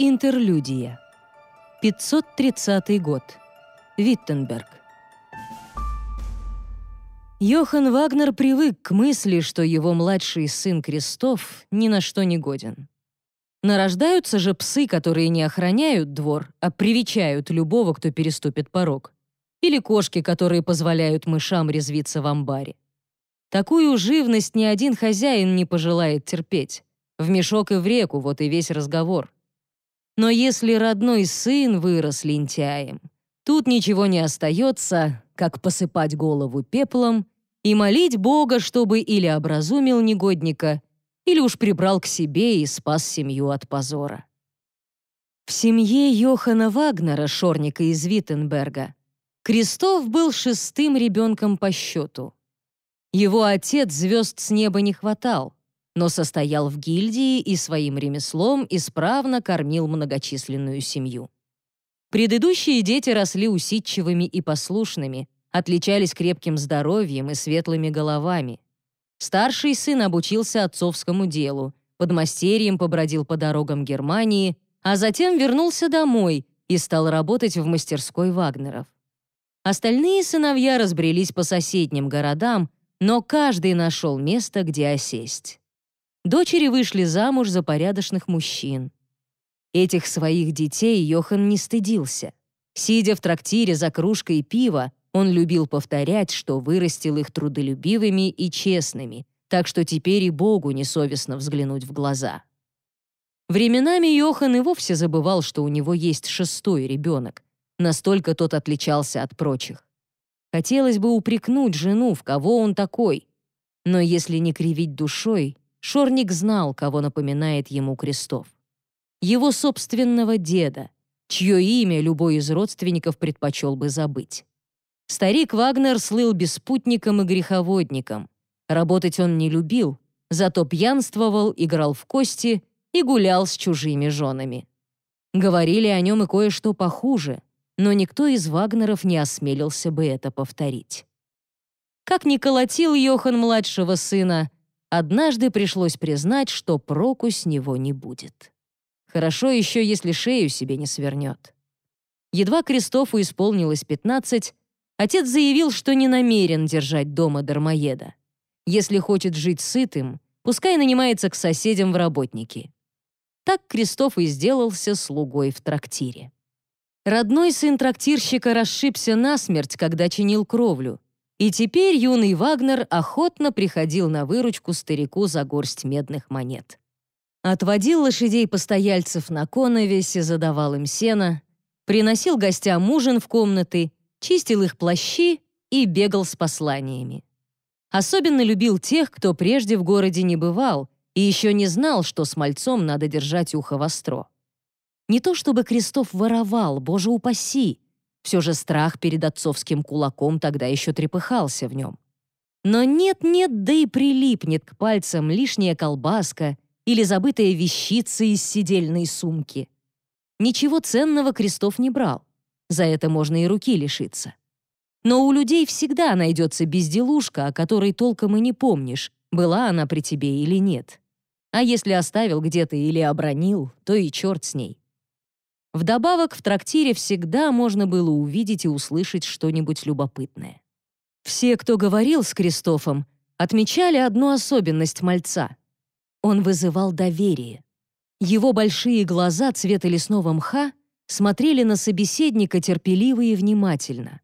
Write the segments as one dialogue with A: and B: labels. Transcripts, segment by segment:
A: Интерлюдия. 530 год. Виттенберг. Йохан Вагнер привык к мысли, что его младший сын Крестов ни на что не годен. Нарождаются же псы, которые не охраняют двор, а привечают любого, кто переступит порог. Или кошки, которые позволяют мышам резвиться в амбаре. Такую живность ни один хозяин не пожелает терпеть. В мешок и в реку, вот и весь разговор. Но если родной сын вырос лентяем, тут ничего не остается, как посыпать голову пеплом и молить Бога, чтобы или образумил негодника, или уж прибрал к себе и спас семью от позора. В семье Йохана Вагнера, шорника из Виттенберга, Крестов был шестым ребенком по счету. Его отец звезд с неба не хватал, но состоял в гильдии и своим ремеслом исправно кормил многочисленную семью. Предыдущие дети росли усидчивыми и послушными, отличались крепким здоровьем и светлыми головами. Старший сын обучился отцовскому делу, под мастерьем побродил по дорогам Германии, а затем вернулся домой и стал работать в мастерской Вагнеров. Остальные сыновья разбрелись по соседним городам, но каждый нашел место, где осесть. Дочери вышли замуж за порядочных мужчин. Этих своих детей Йохан не стыдился. Сидя в трактире за кружкой пива, он любил повторять, что вырастил их трудолюбивыми и честными, так что теперь и Богу несовестно взглянуть в глаза. Временами Йохан и вовсе забывал, что у него есть шестой ребенок. Настолько тот отличался от прочих. Хотелось бы упрекнуть жену, в кого он такой. Но если не кривить душой, Шорник знал, кого напоминает ему Крестов. Его собственного деда, чье имя любой из родственников предпочел бы забыть. Старик Вагнер слыл беспутником и греховодником. Работать он не любил, зато пьянствовал, играл в кости и гулял с чужими женами. Говорили о нем и кое-что похуже, но никто из Вагнеров не осмелился бы это повторить. Как ни колотил Йохан младшего сына, Однажды пришлось признать, что проку с него не будет. Хорошо еще, если шею себе не свернет. Едва Кристофу исполнилось 15, отец заявил, что не намерен держать дома дармоеда. Если хочет жить сытым, пускай нанимается к соседям в работники. Так Кристоф и сделался слугой в трактире. Родной сын трактирщика расшибся насмерть, когда чинил кровлю, и теперь юный Вагнер охотно приходил на выручку старику за горсть медных монет. Отводил лошадей-постояльцев на коновесе, задавал им сено, приносил гостям ужин в комнаты, чистил их плащи и бегал с посланиями. Особенно любил тех, кто прежде в городе не бывал и еще не знал, что с мальцом надо держать ухо востро. Не то чтобы Крестов воровал, боже упаси, все же страх перед отцовским кулаком тогда еще трепыхался в нем. Но нет-нет, да и прилипнет к пальцам лишняя колбаска или забытая вещица из сидельной сумки. Ничего ценного Крестов не брал. За это можно и руки лишиться. Но у людей всегда найдется безделушка, о которой толком и не помнишь, была она при тебе или нет. А если оставил где-то или обронил, то и черт с ней. Вдобавок, в трактире всегда можно было увидеть и услышать что-нибудь любопытное. Все, кто говорил с Кристофом, отмечали одну особенность мальца. Он вызывал доверие. Его большие глаза цвета лесного мха смотрели на собеседника терпеливо и внимательно.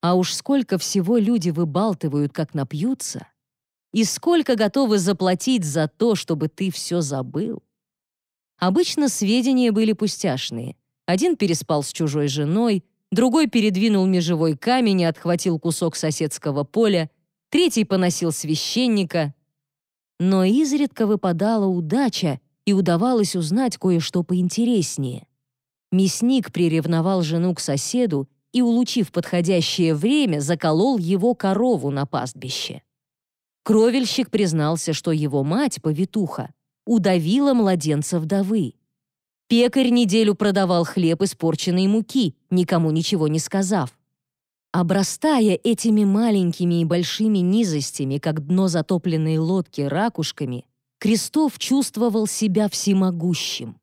A: А уж сколько всего люди выбалтывают, как напьются, и сколько готовы заплатить за то, чтобы ты все забыл. Обычно сведения были пустяшные. Один переспал с чужой женой, другой передвинул межевой камень и отхватил кусок соседского поля, третий поносил священника. Но изредка выпадала удача, и удавалось узнать кое-что поинтереснее. Мясник приревновал жену к соседу и, улучив подходящее время, заколол его корову на пастбище. Кровельщик признался, что его мать, повитуха, удавила младенца вдовы. Пекарь неделю продавал хлеб испорченной муки, никому ничего не сказав. Обрастая этими маленькими и большими низостями, как дно затопленной лодки ракушками, Крестов чувствовал себя всемогущим.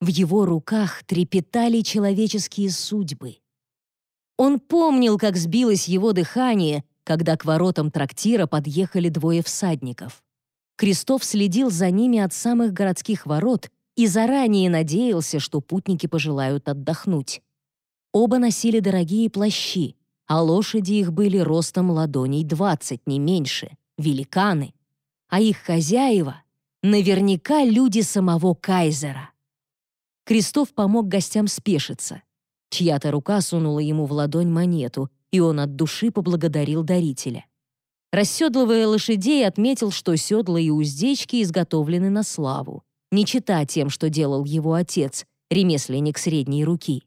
A: В его руках трепетали человеческие судьбы. Он помнил, как сбилось его дыхание, когда к воротам трактира подъехали двое всадников. Крестов следил за ними от самых городских ворот и заранее надеялся, что путники пожелают отдохнуть. Оба носили дорогие плащи, а лошади их были ростом ладоней 20, не меньше, великаны. А их хозяева — наверняка люди самого кайзера. Крестов помог гостям спешиться. Чья-то рука сунула ему в ладонь монету, и он от души поблагодарил дарителя. Расседлывая лошадей, отметил, что седла и уздечки изготовлены на славу, не чита тем, что делал его отец, ремесленник средней руки.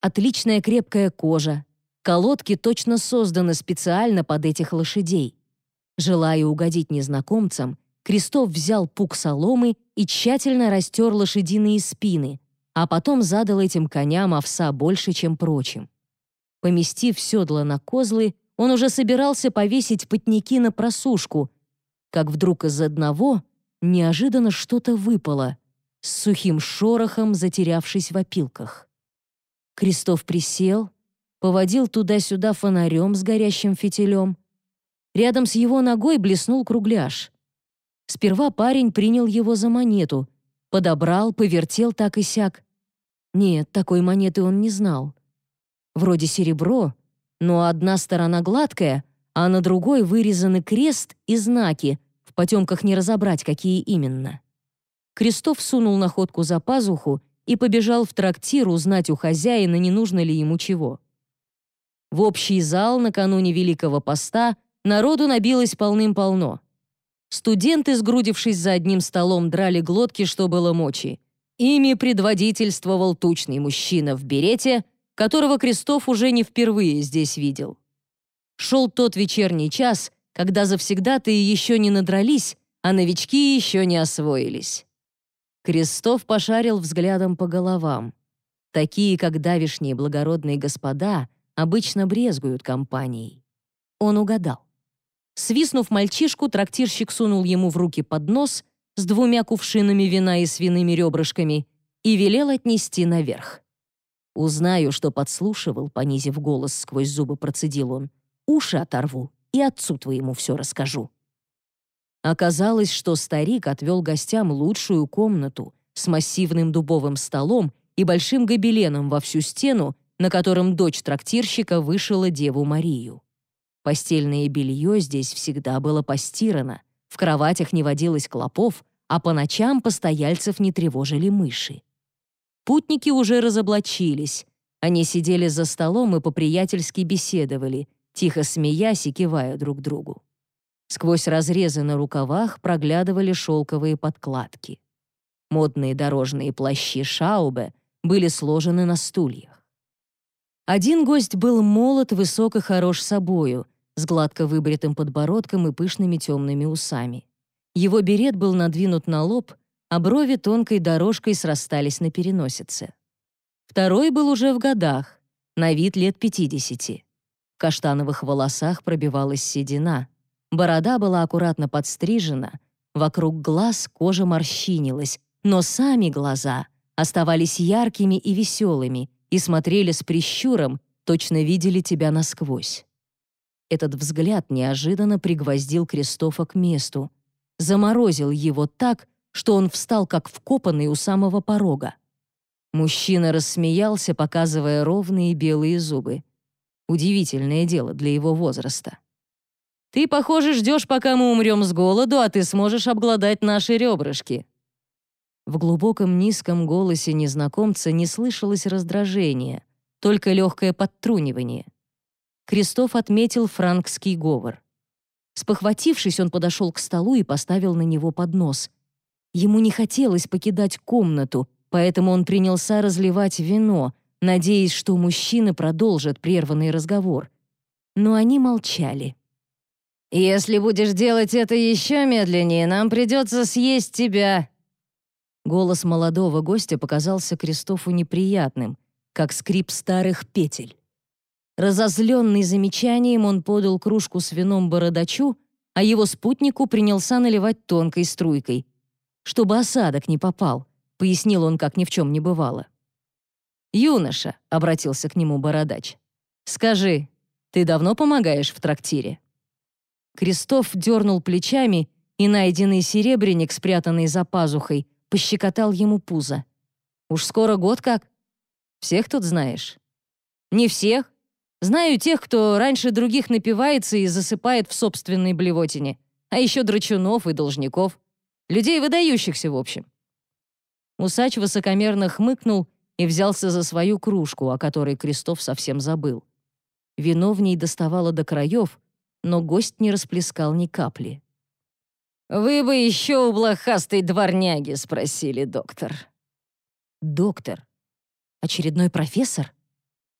A: Отличная крепкая кожа, колодки точно созданы специально под этих лошадей. Желая угодить незнакомцам, Крестов взял пук соломы и тщательно растер лошадиные спины, а потом задал этим коням овса больше, чем прочим. Поместив седла на козлы, он уже собирался повесить потники на просушку, как вдруг из одного неожиданно что-то выпало, с сухим шорохом затерявшись в опилках. Крестов присел, поводил туда-сюда фонарем с горящим фитилем. Рядом с его ногой блеснул кругляш. Сперва парень принял его за монету, подобрал, повертел так и сяк. Нет, такой монеты он не знал. Вроде серебро, но одна сторона гладкая, а на другой вырезаны крест и знаки, в потемках не разобрать, какие именно. Крестов сунул находку за пазуху и побежал в трактир узнать у хозяина, не нужно ли ему чего. В общий зал накануне Великого Поста народу набилось полным-полно. Студенты, сгрудившись за одним столом, драли глотки, что было мочи. Ими предводительствовал тучный мужчина в берете, которого Крестов уже не впервые здесь видел. Шел тот вечерний час, когда завсегдатые еще не надрались, а новички еще не освоились. Крестов пошарил взглядом по головам. Такие, как давишние благородные господа, обычно брезгуют компанией. Он угадал. Свистнув мальчишку, трактирщик сунул ему в руки поднос с двумя кувшинами вина и свиными ребрышками и велел отнести наверх. Узнаю, что подслушивал, понизив голос сквозь зубы, процедил он. Уши оторву и отцу твоему все расскажу. Оказалось, что старик отвел гостям лучшую комнату с массивным дубовым столом и большим гобеленом во всю стену, на котором дочь трактирщика вышила Деву Марию. Постельное белье здесь всегда было постирано, в кроватях не водилось клопов, а по ночам постояльцев не тревожили мыши. Путники уже разоблачились. Они сидели за столом и по-приятельски беседовали, тихо смеясь и кивая друг другу. Сквозь разрезы на рукавах проглядывали шелковые подкладки. Модные дорожные плащи Шаубе были сложены на стульях. Один гость был молод, высок и хорош собою, с гладко выбритым подбородком и пышными темными усами. Его берет был надвинут на лоб, а брови тонкой дорожкой срастались на переносице. Второй был уже в годах, на вид лет 50. Каштановых волосах пробивалась седина. Борода была аккуратно подстрижена, вокруг глаз кожа морщинилась, но сами глаза оставались яркими и веселыми и смотрели с прищуром, точно видели тебя насквозь. Этот взгляд неожиданно пригвоздил Кристофа к месту, заморозил его так, что он встал как вкопанный у самого порога. Мужчина рассмеялся, показывая ровные белые зубы. Удивительное дело для его возраста. «Ты, похоже, ждешь, пока мы умрем с голоду, а ты сможешь обглодать наши ребрышки». В глубоком низком голосе незнакомца не слышалось раздражения, только легкое подтрунивание. Крестов отметил франкский говор. Спохватившись, он подошел к столу и поставил на него поднос — Ему не хотелось покидать комнату, поэтому он принялся разливать вино, надеясь, что мужчины продолжат прерванный разговор. Но они молчали. «Если будешь делать это еще медленнее, нам придется съесть тебя!» Голос молодого гостя показался Кристофу неприятным, как скрип старых петель. Разозленный замечанием, он подал кружку с вином бородачу, а его спутнику принялся наливать тонкой струйкой, чтобы осадок не попал, — пояснил он, как ни в чем не бывало. «Юноша», — обратился к нему бородач, — «скажи, ты давно помогаешь в трактире?» Крестов дернул плечами, и найденный серебряник, спрятанный за пазухой, пощекотал ему пузо. «Уж скоро год как. Всех тут знаешь?» «Не всех. Знаю тех, кто раньше других напивается и засыпает в собственной блевотине, а еще драчунов и должников. Людей выдающихся, в общем». Усач высокомерно хмыкнул и взялся за свою кружку, о которой Крестов совсем забыл. Вино в ней доставало до краев, но гость не расплескал ни капли. «Вы бы еще у блохастой дворняги спросили, доктор». «Доктор? Очередной профессор?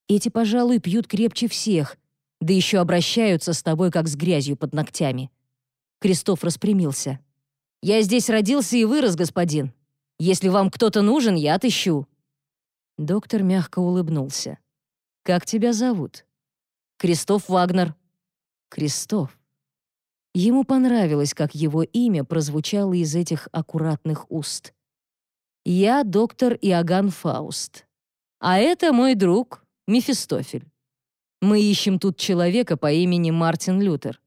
A: Эти, пожалуй, пьют крепче всех, да еще обращаются с тобой, как с грязью под ногтями». Крестов распрямился. «Я здесь родился и вырос, господин. Если вам кто-то нужен, я отыщу». Доктор мягко улыбнулся. «Как тебя зовут?» «Кристоф Вагнер». «Кристоф». Ему понравилось, как его имя прозвучало из этих аккуратных уст. «Я доктор Иоганн Фауст. А это мой друг Мефистофель. Мы ищем тут человека по имени Мартин Лютер.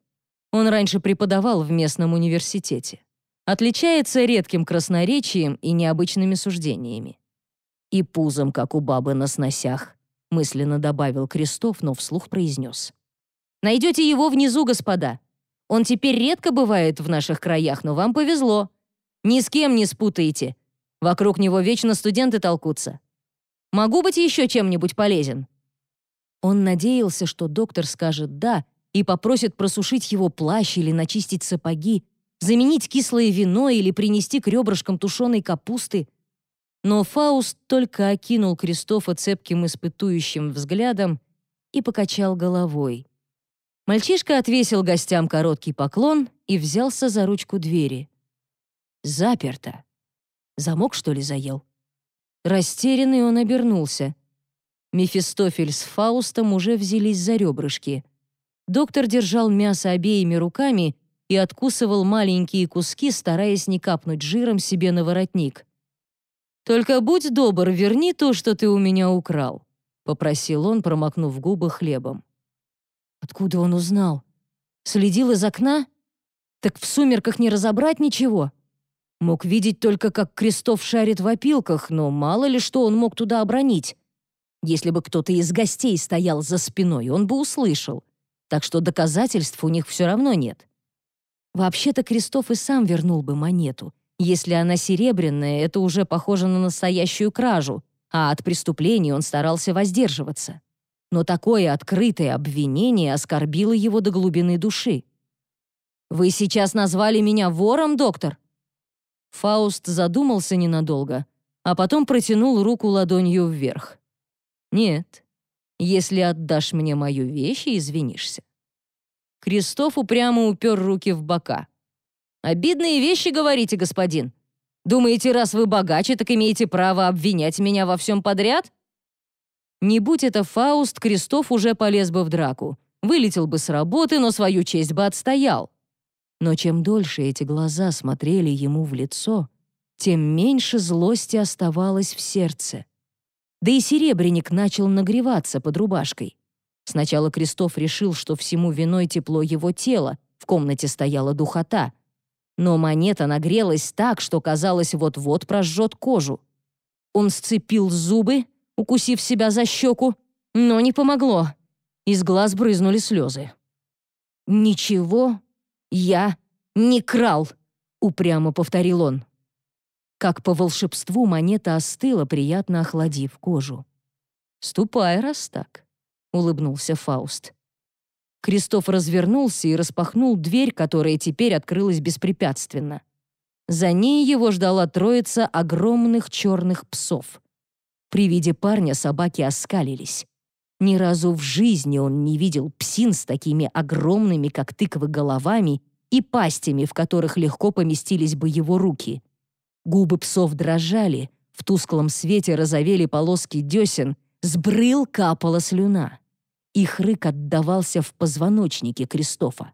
A: Он раньше преподавал в местном университете. Отличается редким красноречием и необычными суждениями. И пузом, как у бабы на сносях, мысленно добавил Крестов, но вслух произнес. «Найдете его внизу, господа. Он теперь редко бывает в наших краях, но вам повезло. Ни с кем не спутаете. Вокруг него вечно студенты толкутся. Могу быть еще чем-нибудь полезен?» Он надеялся, что доктор скажет «да» и попросит просушить его плащ или начистить сапоги, заменить кислое вино или принести к ребрышкам тушеной капусты. Но Фауст только окинул Кристофа цепким испытующим взглядом и покачал головой. Мальчишка отвесил гостям короткий поклон и взялся за ручку двери. Заперто. Замок, что ли, заел? Растерянный он обернулся. Мефистофель с Фаустом уже взялись за ребрышки. Доктор держал мясо обеими руками и откусывал маленькие куски, стараясь не капнуть жиром себе на воротник. «Только будь добр, верни то, что ты у меня украл», — попросил он, промокнув губы хлебом. Откуда он узнал? Следил из окна? Так в сумерках не разобрать ничего. Мог видеть только, как Крестов шарит в опилках, но мало ли что он мог туда обронить. Если бы кто-то из гостей стоял за спиной, он бы услышал. Так что доказательств у них все равно нет. Вообще-то Крестов и сам вернул бы монету. Если она серебряная, это уже похоже на настоящую кражу, а от преступления он старался воздерживаться. Но такое открытое обвинение оскорбило его до глубины души. «Вы сейчас назвали меня вором, доктор?» Фауст задумался ненадолго, а потом протянул руку ладонью вверх. «Нет, если отдашь мне мою вещь и извинишься». Крестов упрямо упер руки в бока. «Обидные вещи говорите, господин. Думаете, раз вы богаче, так имеете право обвинять меня во всем подряд?» Не будь это Фауст, Крестов уже полез бы в драку. Вылетел бы с работы, но свою честь бы отстоял. Но чем дольше эти глаза смотрели ему в лицо, тем меньше злости оставалось в сердце. Да и серебряник начал нагреваться под рубашкой. Сначала Крестов решил, что всему виной тепло его тела, в комнате стояла духота. Но монета нагрелась так, что казалось, вот-вот прожжет кожу. Он сцепил зубы, укусив себя за щеку, но не помогло. Из глаз брызнули слезы. «Ничего я не крал», — упрямо повторил он. Как по волшебству монета остыла, приятно охладив кожу. «Ступай, раз так», — улыбнулся Фауст. Кристоф развернулся и распахнул дверь, которая теперь открылась беспрепятственно. За ней его ждала троица огромных черных псов. При виде парня собаки оскалились. Ни разу в жизни он не видел псин с такими огромными, как тыквы, головами и пастями, в которых легко поместились бы его руки. Губы псов дрожали, в тусклом свете разовели полоски десен, с брыл капала слюна. Их рык отдавался в позвоночнике Кристофа.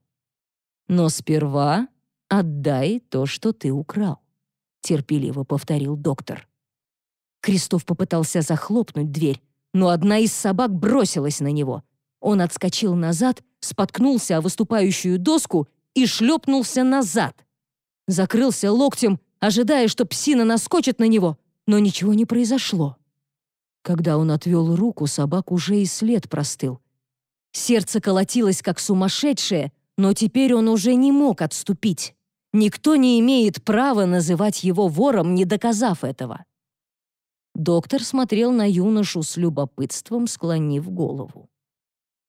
A: «Но сперва отдай то, что ты украл», — терпеливо повторил доктор. Кристоф попытался захлопнуть дверь, но одна из собак бросилась на него. Он отскочил назад, споткнулся о выступающую доску и шлепнулся назад. Закрылся локтем, ожидая, что псина наскочит на него, но ничего не произошло. Когда он отвел руку, собак уже и след простыл. Сердце колотилось, как сумасшедшее, но теперь он уже не мог отступить. Никто не имеет права называть его вором, не доказав этого. Доктор смотрел на юношу с любопытством, склонив голову.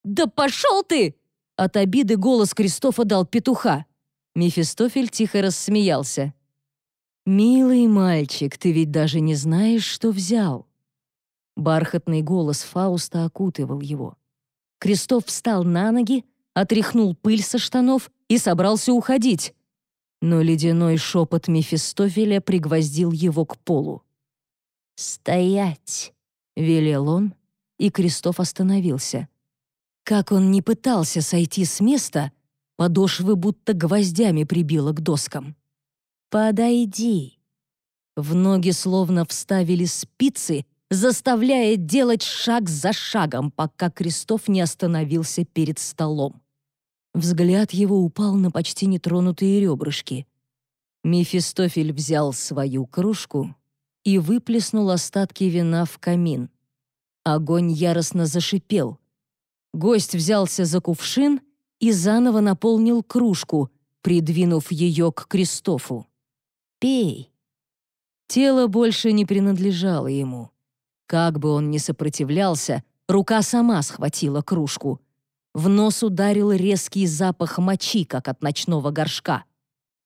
A: «Да пошел ты!» От обиды голос Кристофа дал петуха. Мефистофель тихо рассмеялся. «Милый мальчик, ты ведь даже не знаешь, что взял». Бархатный голос Фауста окутывал его. Кристоф встал на ноги, отряхнул пыль со штанов и собрался уходить. Но ледяной шепот Мефистофеля пригвоздил его к полу. «Стоять!» — велел он, и Кристоф остановился. Как он не пытался сойти с места, подошвы будто гвоздями прибило к доскам. «Подойди!» В ноги словно вставили спицы, заставляя делать шаг за шагом, пока Крестов не остановился перед столом. Взгляд его упал на почти нетронутые ребрышки. Мефистофель взял свою кружку и выплеснул остатки вина в камин. Огонь яростно зашипел. Гость взялся за кувшин и заново наполнил кружку, придвинув ее к Кристофу. «Пей». Тело больше не принадлежало ему. Как бы он ни сопротивлялся, рука сама схватила кружку. В нос ударил резкий запах мочи, как от ночного горшка.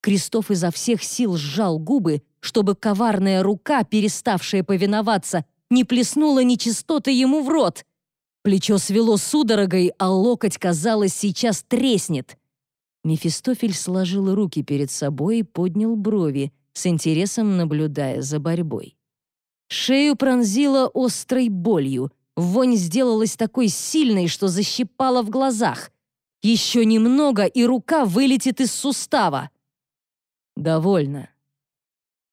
A: Крестов изо всех сил сжал губы, чтобы коварная рука, переставшая повиноваться, не плеснула нечистоты ему в рот. Плечо свело судорогой, а локоть, казалось, сейчас треснет. Мефистофель сложил руки перед собой и поднял брови, с интересом наблюдая за борьбой. Шею пронзило острой болью. Вонь сделалась такой сильной, что защипала в глазах. Еще немного, и рука вылетит из сустава. «Довольно».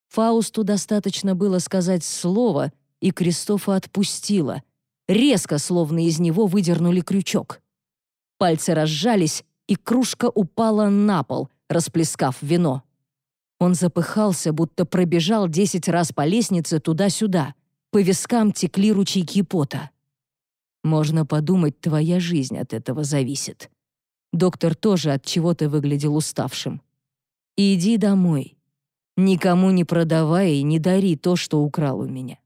A: Фаусту достаточно было сказать слово, и Кристофа отпустила. Резко, словно из него выдернули крючок. Пальцы разжались, и кружка упала на пол, расплескав вино. Он запыхался, будто пробежал десять раз по лестнице туда-сюда. По вискам текли ручейки пота. Можно подумать, твоя жизнь от этого зависит. Доктор тоже от чего-то выглядел уставшим. Иди домой. Никому не продавай и не дари то, что украл у меня.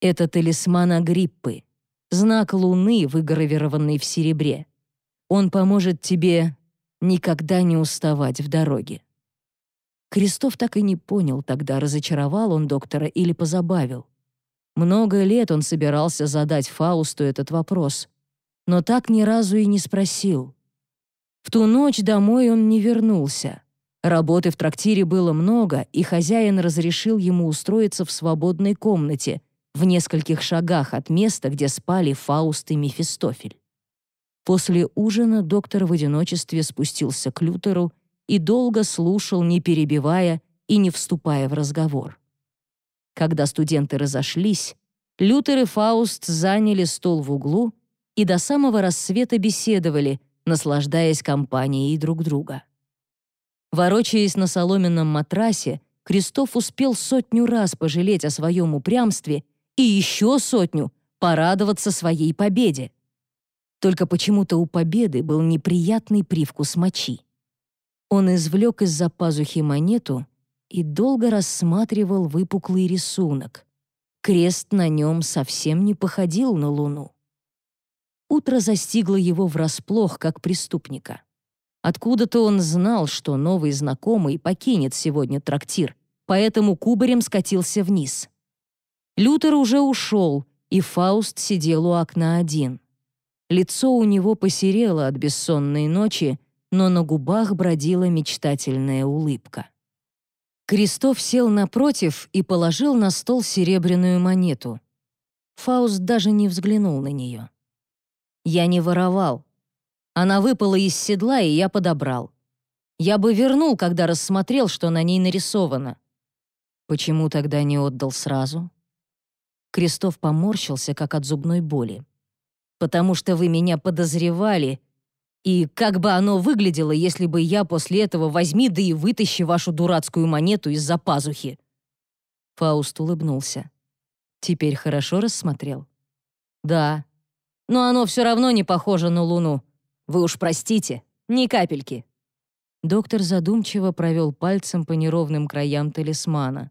A: Это талисман Агриппы, знак луны, выгравированный в серебре. Он поможет тебе никогда не уставать в дороге. Крестов так и не понял тогда, разочаровал он доктора или позабавил. Много лет он собирался задать Фаусту этот вопрос, но так ни разу и не спросил. В ту ночь домой он не вернулся. Работы в трактире было много, и хозяин разрешил ему устроиться в свободной комнате, в нескольких шагах от места, где спали Фауст и Мефистофель. После ужина доктор в одиночестве спустился к Лютеру и долго слушал, не перебивая и не вступая в разговор. Когда студенты разошлись, Лютер и Фауст заняли стол в углу и до самого рассвета беседовали, наслаждаясь компанией друг друга. Ворочаясь на соломенном матрасе, Крестов успел сотню раз пожалеть о своем упрямстве и еще сотню порадоваться своей победе. Только почему-то у победы был неприятный привкус мочи. Он извлек из-за пазухи монету и долго рассматривал выпуклый рисунок. Крест на нем совсем не походил на луну. Утро застигло его врасплох, как преступника. Откуда-то он знал, что новый знакомый покинет сегодня трактир, поэтому кубарем скатился вниз. Лютер уже ушел, и Фауст сидел у окна один. Лицо у него посерело от бессонной ночи, но на губах бродила мечтательная улыбка. Крестов сел напротив и положил на стол серебряную монету. Фауст даже не взглянул на нее. «Я не воровал. Она выпала из седла, и я подобрал. Я бы вернул, когда рассмотрел, что на ней нарисовано. Почему тогда не отдал сразу?» Крестов поморщился, как от зубной боли. «Потому что вы меня подозревали. И как бы оно выглядело, если бы я после этого возьми да и вытащи вашу дурацкую монету из-за пазухи?» Фауст улыбнулся. «Теперь хорошо рассмотрел?» «Да. Но оно все равно не похоже на Луну. Вы уж простите, ни капельки». Доктор задумчиво провел пальцем по неровным краям талисмана.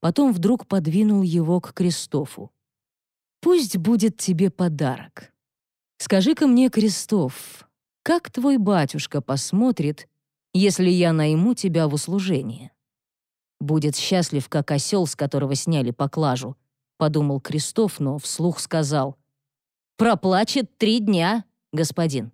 A: Потом вдруг подвинул его к Кристофу. «Пусть будет тебе подарок. Скажи-ка мне, Кристоф, как твой батюшка посмотрит, если я найму тебя в услужение?» «Будет счастлив, как осел, с которого сняли поклажу», — подумал Кристоф, но вслух сказал. «Проплачет три дня, господин».